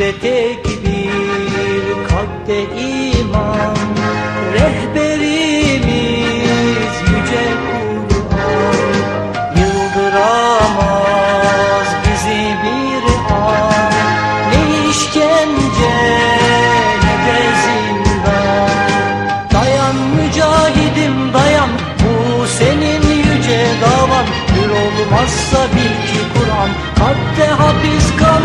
Kalpte tekbir, kalpte iman Rehberimiz yüce Kur'an. Yıldıramaz bizi bir an. Ne işkence ne de zindan. Dayan mücahidim dayan. Bu senin yüce davan. Hür olmazsa bil ki Kur'an. Kalpte hapis kal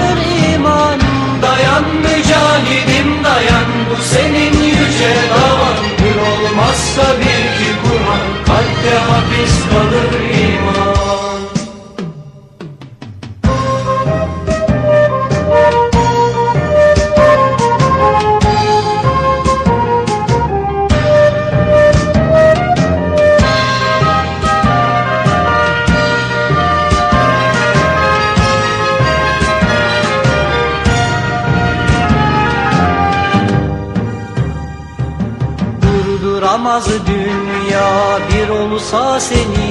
Durduramaz dünya bir olsa seni.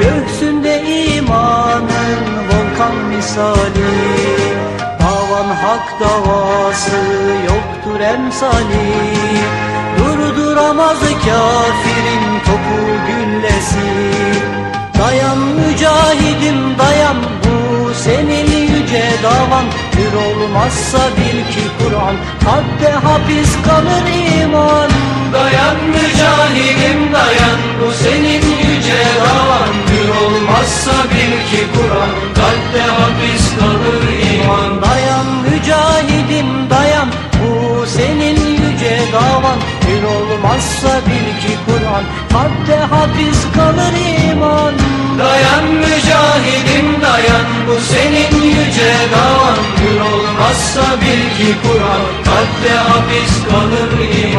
Göksünde imanın volkan misali. Davan hak davası yoktur emsali. Durduramaz kafirin topu güllesi. Dayan mücahidim dayan bu senin yüce davan. Hür olmazsa bil ki Kur'an. Kalpte hapis kalır Dayan mücahidim dayan bu senin yüce davan Gül olmazsa bil ki Kur'an kalpte hapis kalır iman. Dayan mücahidim dayan bu senin yüce davan. Hür olmazsa bil ki Kur'an kalpte hapis kalır iman. Dayan mücahidim dayan bu senin yüce davan. Gül olmazsa bil ki Kur'an kalpte hapis kalır iman